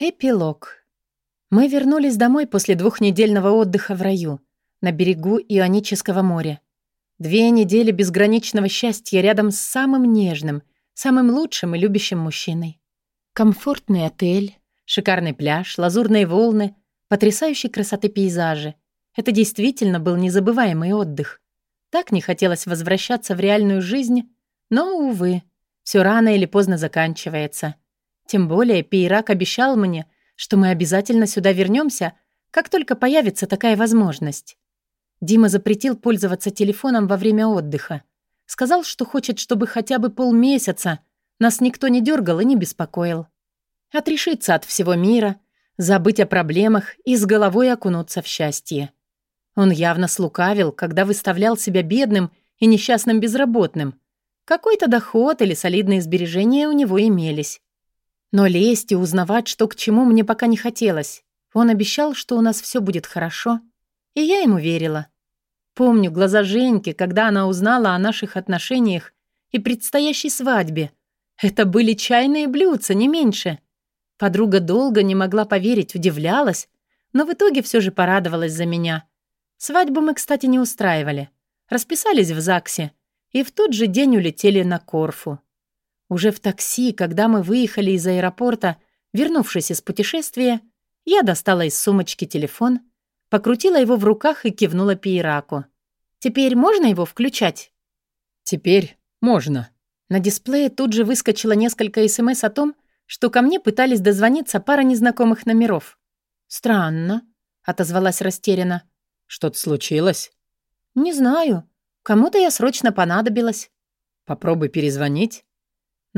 Эпилог. Мы вернулись домой после двухнедельного отдыха в раю, на берегу Ионического моря. Две недели безграничного счастья рядом с самым нежным, самым лучшим и любящим мужчиной. Комфортный отель, шикарный пляж, лазурные волны, потрясающей красоты пейзажи. Это действительно был незабываемый отдых. Так не хотелось возвращаться в реальную жизнь, но, увы, все рано или поздно заканчивается — тем более Пейрак обещал мне, что мы обязательно сюда вернемся, как только появится такая возможность. Дима запретил пользоваться телефоном во время отдыха. Сказал, что хочет, чтобы хотя бы полмесяца нас никто не дергал и не беспокоил. Отрешиться от всего мира, забыть о проблемах и с головой окунуться в счастье. Он явно слукавил, когда выставлял себя бедным и несчастным безработным. Какой-то доход или солидные сбережения у него имелись. Но лезть и узнавать, что к чему, мне пока не хотелось. Он обещал, что у нас все будет хорошо, и я ему верила. Помню глаза Женьки, когда она узнала о наших отношениях и предстоящей свадьбе. Это были чайные блюдца, не меньше. Подруга долго не могла поверить, удивлялась, но в итоге все же порадовалась за меня. Свадьбу мы, кстати, не устраивали. Расписались в ЗАГСе и в тот же день улетели на Корфу. Уже в такси, когда мы выехали из аэропорта, вернувшись из путешествия, я достала из сумочки телефон, покрутила его в руках и кивнула Пейраку. «Теперь можно его включать?» «Теперь можно». На дисплее тут же выскочило несколько СМС о том, что ко мне пытались дозвониться пара незнакомых номеров. «Странно», — отозвалась растерянно. «Что-то случилось?» «Не знаю. Кому-то я срочно понадобилась». «Попробуй перезвонить».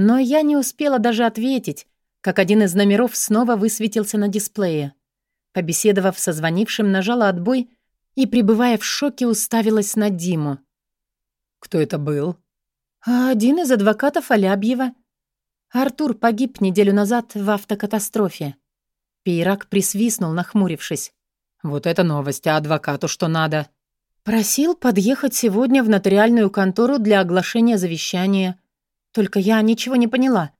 Но я не успела даже ответить, как один из номеров снова высветился на дисплее. Побеседовав со звонившим, нажала отбой и, пребывая в шоке, уставилась на Диму. «Кто это был?» «А «Один из адвокатов Алябьева. Артур погиб неделю назад в автокатастрофе». Пейрак присвистнул, нахмурившись. «Вот это новость, а адвокату что надо?» «Просил подъехать сегодня в нотариальную контору для оглашения завещания. Только я ничего не поняла.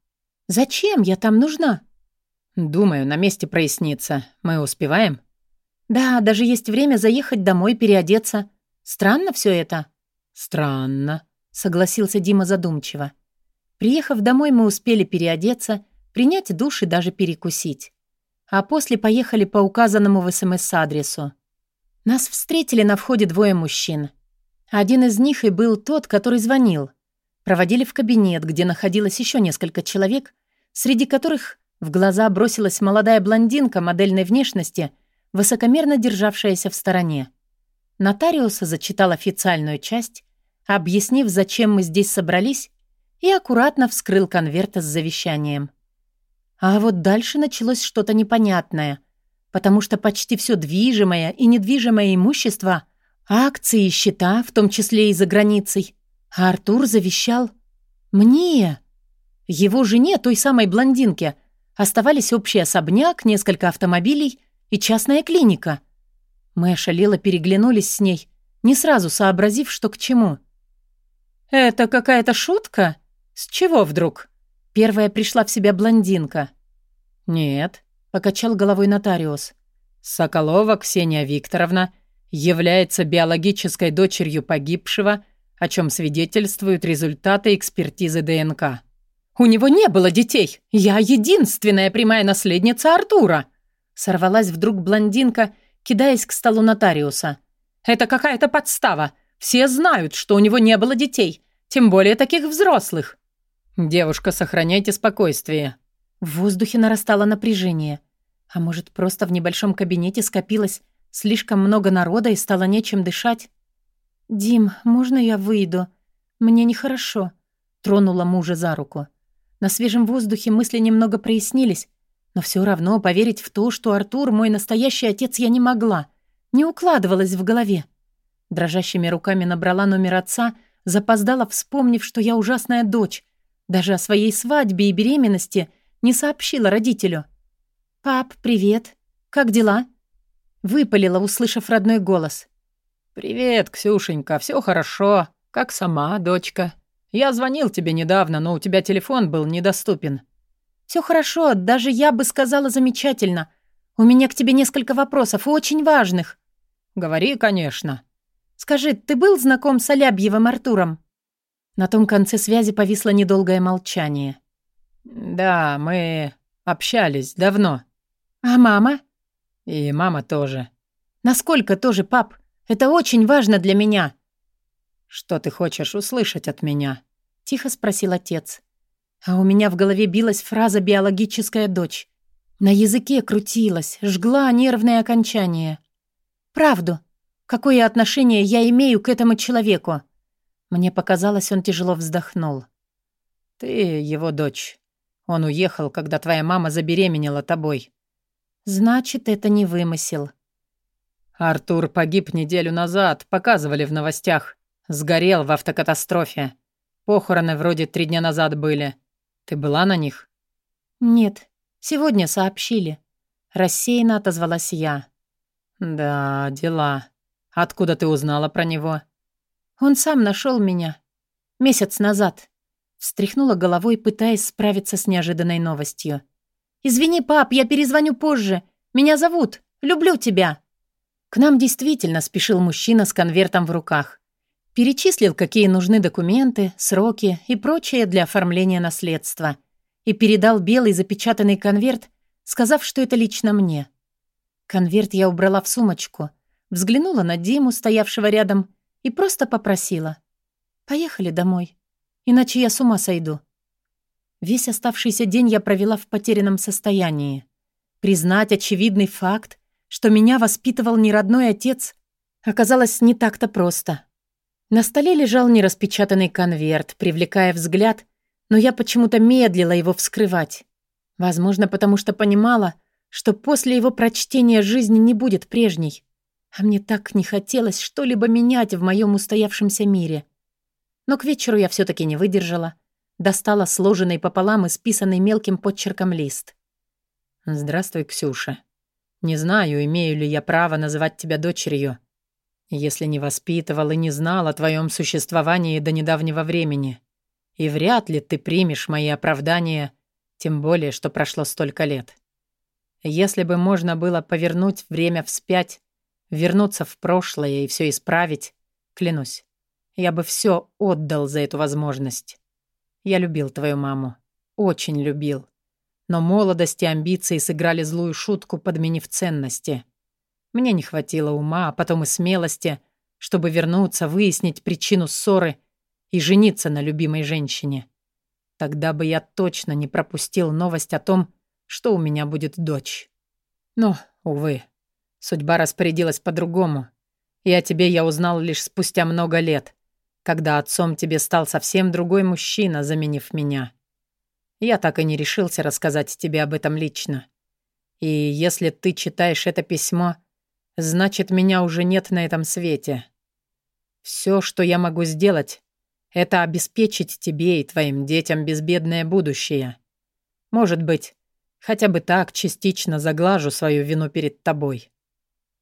Зачем я там нужна? Думаю, на месте прояснится. Мы успеваем? Да, даже есть время заехать домой переодеться. Странно все это. Странно, согласился Дима задумчиво. Приехав домой, мы успели переодеться, принять душ и даже перекусить. А после поехали по указанному в СМС адресу. Нас встретили на входе двое мужчин. Один из них и был тот, который звонил. Проводили в кабинет, где находилось еще несколько человек, среди которых в глаза бросилась молодая блондинка модельной внешности, высокомерно державшаяся в стороне. Нотариус зачитал официальную часть, объяснив, зачем мы здесь собрались, и аккуратно вскрыл конверт с завещанием. А вот дальше началось что-то непонятное, потому что почти все движимое и недвижимое имущество, акции и счета, в том числе и за границей, а Артур завещал мне, его жене, той самой блондинке, оставались общий особняк, несколько автомобилей и частная клиника. Мы ошалело переглянулись с ней, не сразу сообразив, что к чему. «Это какая-то шутка? С чего вдруг?» Первая пришла в себя блондинка. «Нет», — покачал головой нотариус. «Соколова Ксения Викторовна является биологической дочерью погибшего о чем свидетельствуют результаты экспертизы ДНК. «У него не было детей! Я единственная прямая наследница Артура!» Сорвалась вдруг блондинка, кидаясь к столу нотариуса. «Это какая-то подстава! Все знают, что у него не было детей, тем более таких взрослых!» «Девушка, сохраняйте спокойствие!» В воздухе нарастало напряжение. А может, просто в небольшом кабинете скопилось слишком много народа и стало нечем дышать? «Дим, можно я выйду? Мне нехорошо», — тронула мужа за руку. На свежем воздухе мысли немного прояснились, но все равно поверить в то, что Артур мой настоящий отец, я не могла. Не укладывалась в голове. Дрожащими руками набрала номер отца, запоздала, вспомнив, что я ужасная дочь. Даже о своей свадьбе и беременности не сообщила родителю. «Пап, привет. Как дела?» Выпалила, услышав родной голос. «Привет, Ксюшенька, все хорошо. Как сама, дочка? Я звонил тебе недавно, но у тебя телефон был недоступен». Все хорошо, даже я бы сказала замечательно. У меня к тебе несколько вопросов, очень важных». «Говори, конечно». «Скажи, ты был знаком с Алябьевым Артуром?» На том конце связи повисло недолгое молчание. «Да, мы общались давно». «А мама?» «И мама тоже». «Насколько тоже, пап? Это очень важно для меня». «Что ты хочешь услышать от меня?» — тихо спросил отец. А у меня в голове билась фраза «биологическая дочь». На языке крутилась, жгла нервное окончание. «Правду. Какое отношение я имею к этому человеку?» Мне показалось, он тяжело вздохнул. «Ты его дочь. Он уехал, когда твоя мама забеременела тобой». «Значит, это не вымысел». «Артур погиб неделю назад, показывали в новостях. Сгорел в автокатастрофе. Похороны вроде три дня назад были. Ты была на них?» «Нет, сегодня сообщили». Рассеянно отозвалась я. «Да, дела. Откуда ты узнала про него?» Он сам нашел меня. Месяц назад. Встряхнула головой, пытаясь справиться с неожиданной новостью. «Извини, пап, я перезвоню позже. Меня зовут. Люблю тебя». К нам действительно спешил мужчина с конвертом в руках. Перечислил, какие нужны документы, сроки и прочее для оформления наследства. И передал белый запечатанный конверт, сказав, что это лично мне. Конверт я убрала в сумочку, взглянула на Диму, стоявшего рядом, и просто попросила. «Поехали домой, иначе я с ума сойду». Весь оставшийся день я провела в потерянном состоянии. Признать очевидный факт, что меня воспитывал не родной отец, оказалось не так-то просто. На столе лежал нераспечатанный конверт, привлекая взгляд, но я почему-то медлила его вскрывать. Возможно, потому что понимала, что после его прочтения жизнь не будет прежней. А мне так не хотелось что-либо менять в моем устоявшемся мире. Но к вечеру я все таки не выдержала. Достала сложенный пополам и списанный мелким подчерком лист. «Здравствуй, Ксюша. Не знаю, имею ли я право называть тебя дочерью, если не воспитывал и не знал о твоем существовании до недавнего времени. И вряд ли ты примешь мои оправдания, тем более, что прошло столько лет. Если бы можно было повернуть время вспять, вернуться в прошлое и все исправить, клянусь, я бы все отдал за эту возможность. Я любил твою маму. Очень любил. Но молодость и амбиции сыграли злую шутку, подменив ценности. Мне не хватило ума, а потом и смелости, чтобы вернуться, выяснить причину ссоры и жениться на любимой женщине. Тогда бы я точно не пропустил новость о том, что у меня будет дочь. Но, увы, Судьба распорядилась по-другому. И о тебе я узнал лишь спустя много лет, когда отцом тебе стал совсем другой мужчина, заменив меня. Я так и не решился рассказать тебе об этом лично. И если ты читаешь это письмо, значит, меня уже нет на этом свете. Все, что я могу сделать, это обеспечить тебе и твоим детям безбедное будущее. Может быть, хотя бы так частично заглажу свою вину перед тобой.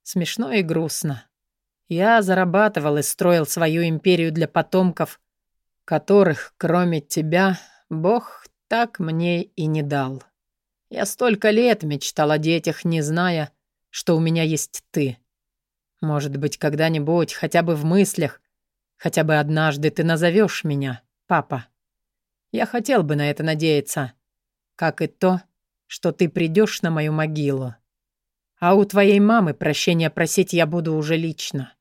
Смешно и грустно. Я зарабатывал и строил свою империю для потомков, которых, кроме тебя, Бог так мне и не дал. Я столько лет мечтал о детях, не зная, что у меня есть ты. Может быть, когда-нибудь, хотя бы в мыслях, хотя бы однажды ты назовешь меня, папа. Я хотел бы на это надеяться, как и то, что ты придешь на мою могилу. А у твоей мамы прощения просить я буду уже лично.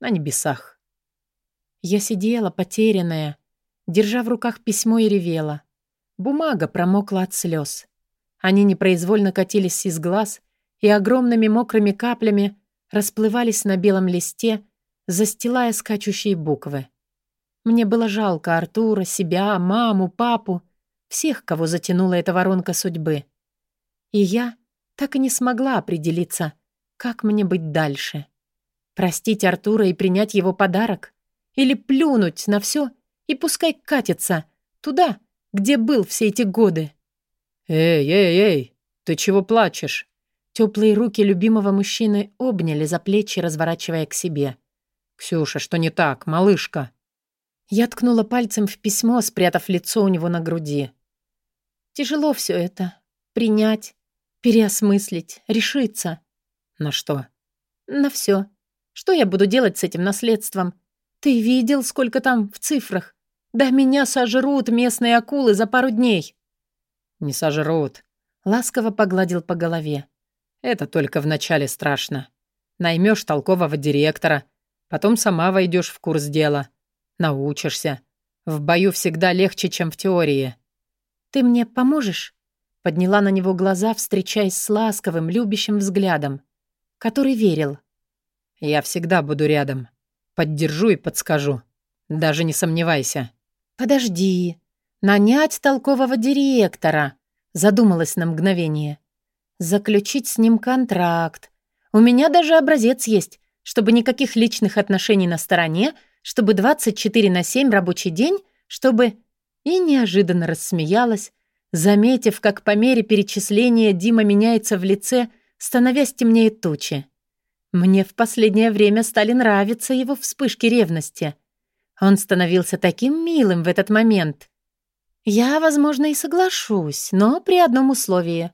На небесах. Я сидела, потерянная, держа в руках письмо и ревела. Бумага промокла от слез. Они непроизвольно катились из глаз и огромными мокрыми каплями расплывались на белом листе, застилая скачущие буквы. Мне было жалко Артура, себя, маму, папу, всех, кого затянула эта воронка судьбы. И я так и не смогла определиться, как мне быть дальше. Простить Артура и принять его подарок? Или плюнуть на все и пускай катится туда, где был все эти годы? «Эй, эй, эй, ты чего плачешь?» Теплые руки любимого мужчины обняли за плечи, разворачивая к себе. «Ксюша, что не так, малышка?» Я ткнула пальцем в письмо, спрятав лицо у него на груди. Тяжело все это. Принять, переосмыслить, решиться. На что? На все. Что я буду делать с этим наследством? Ты видел, сколько там в цифрах? Да меня сожрут местные акулы за пару дней. Не сожрут. Ласково погладил по голове. Это только вначале страшно. Наймешь толкового директора, потом сама войдешь в курс дела. Научишься. В бою всегда легче, чем в теории. «Ты мне поможешь?» Подняла на него глаза, встречаясь с ласковым, любящим взглядом, который верил. «Я всегда буду рядом. Поддержу и подскажу. Даже не сомневайся». «Подожди. Нанять толкового директора», задумалась на мгновение. «Заключить с ним контракт. У меня даже образец есть, чтобы никаких личных отношений на стороне, чтобы 24 на 7 рабочий день, чтобы...» И неожиданно рассмеялась, заметив, как по мере перечисления Дима меняется в лице, становясь темнее тучи. Мне в последнее время стали нравиться его вспышки ревности. Он становился таким милым в этот момент. Я, возможно, и соглашусь, но при одном условии.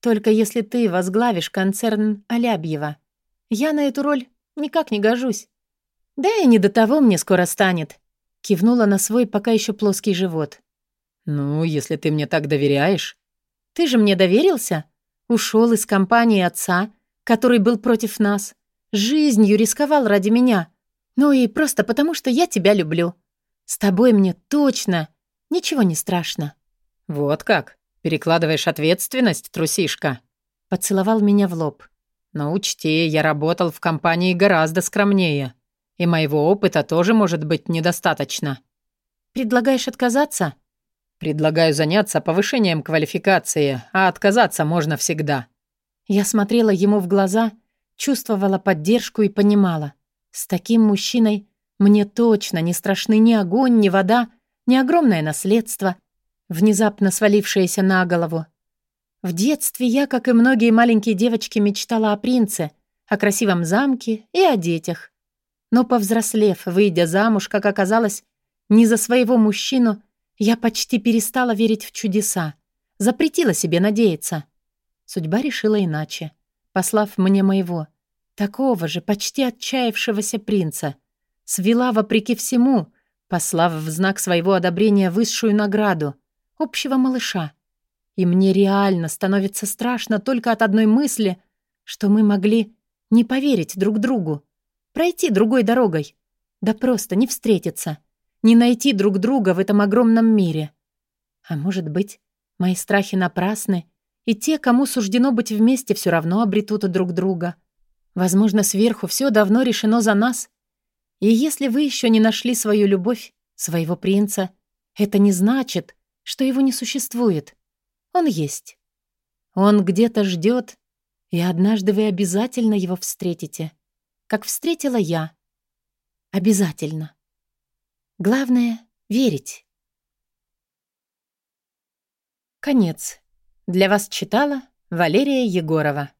Только если ты возглавишь концерн Алябьева. Я на эту роль никак не гожусь. Да и не до того мне скоро станет. Кивнула на свой пока еще плоский живот. «Ну, если ты мне так доверяешь...» «Ты же мне доверился? Ушел из компании отца, который был против нас. Жизнью рисковал ради меня. Ну и просто потому, что я тебя люблю. С тобой мне точно ничего не страшно». «Вот как? Перекладываешь ответственность, трусишка?» Поцеловал меня в лоб. «Но учти, я работал в компании гораздо скромнее. И моего опыта тоже может быть недостаточно. Предлагаешь отказаться? Предлагаю заняться повышением квалификации, а отказаться можно всегда. Я смотрела ему в глаза, чувствовала поддержку и понимала. С таким мужчиной мне точно не страшны ни огонь, ни вода, ни огромное наследство, внезапно свалившееся на голову. В детстве я, как и многие маленькие девочки, мечтала о принце, о красивом замке и о детях. Но повзрослев, выйдя замуж, как оказалось, не за своего мужчину, я почти перестала верить в чудеса, запретила себе надеяться. Судьба решила иначе, послав мне моего, такого же, почти отчаявшегося принца, свела вопреки всему, послав в знак своего одобрения высшую награду — общего малыша. И мне реально становится страшно только от одной мысли, что мы могли не поверить друг другу, Пройти другой дорогой. Да просто не встретиться. Не найти друг друга в этом огромном мире. А может быть, мои страхи напрасны, и те, кому суждено быть вместе, все равно обретут друг друга. Возможно, сверху все давно решено за нас. И если вы еще не нашли свою любовь, своего принца, это не значит, что его не существует. Он есть. Он где-то ждет, и однажды вы обязательно его встретите как встретила я. Обязательно. Главное — верить. Конец. Для вас читала Валерия Егорова.